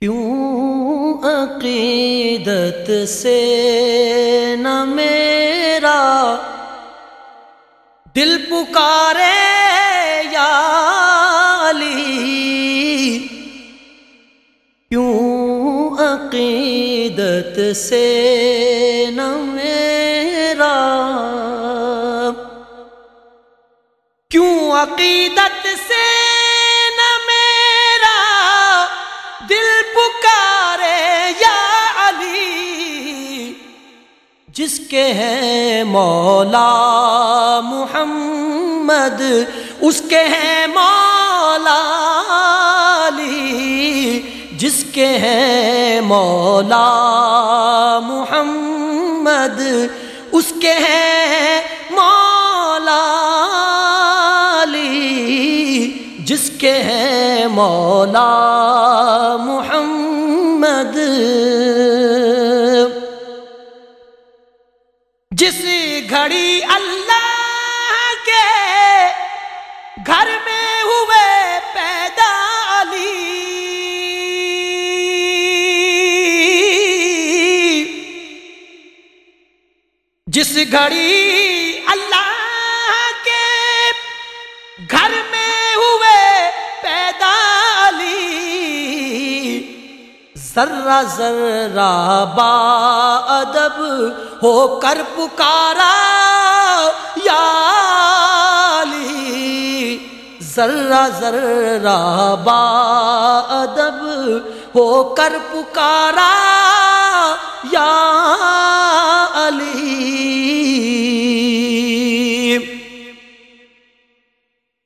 کیوں عقیدت سے نہ میرا دل پکارے یا علی؟ کیوں عقیدت سے نہ میرا؟ کیوں عقیدت جس کے ہیں مولا محمد، اس کے ہیں مولا علی، جس کے ہیں مولا محمد، اس کے ہیں مولا علی، جس کے ہیں مولا محمد۔ جس گھڑی اللہ کے گھر میں ہوئے پیدا علی۔ جس گھڑی ذرہ ذرہ با ادب ہو کر پکارا یا علی۔ ذرہ ذرہ با ادب ہو کر پکارا یا علی۔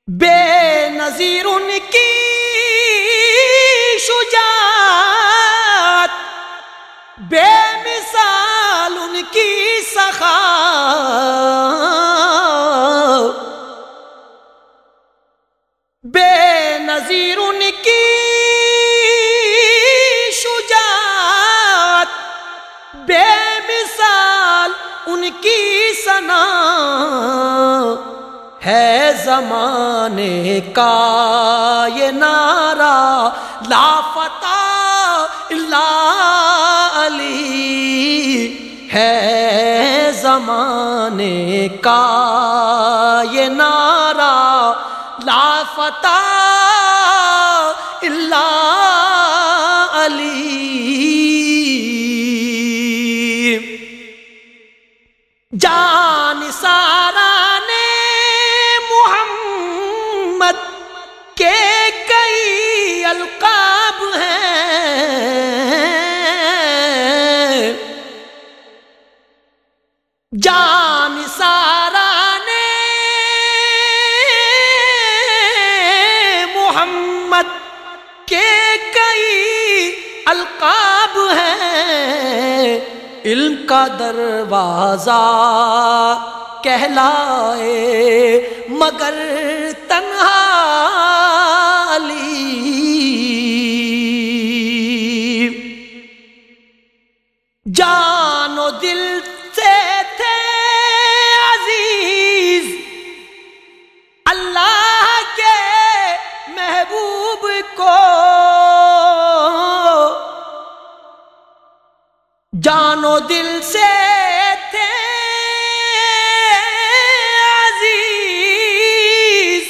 بے نظیر ان کی کی سنا ہے زمانے کا یہ نعرہ لافتہ اللہ علی ہے زمانے کا یہ نعرہ لافتہ اللہ جان علم کا دروازہ کہلائے مگر تنہا دل سے تھے عزیز۔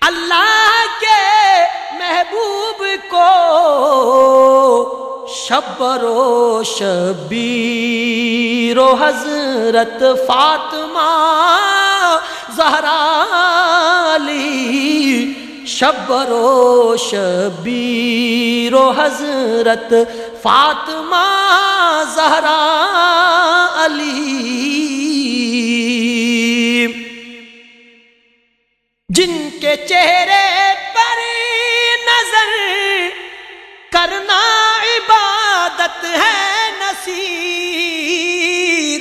اللہ کے محبوب کو شبر و شبیر و حضرت فاطمہ زہرا علی شبر و شبیر و حضرت فاطمہ زہرا علی۔ جن کے چہرے پر نظر کرنا عبادت ہے نصیر۔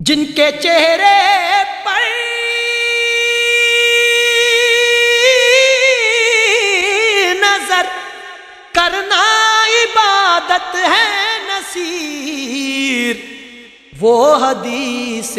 جن کے چہرے عبادت ہے نصیر۔ وہ حدیث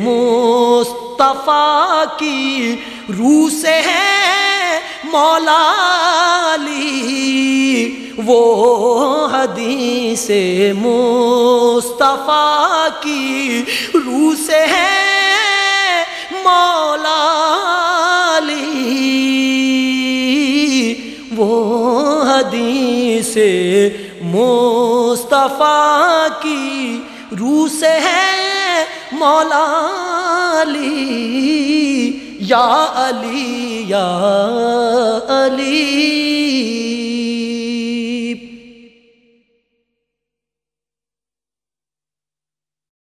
مصطفیٰ کی روح سے ہے مولا علی۔ وہ حدیث مصطفیٰ کی روح سے ہے مولا علی۔ وہ حدیث مصطفیٰ کی روح سے ہے مولا علی یا علی یا علی۔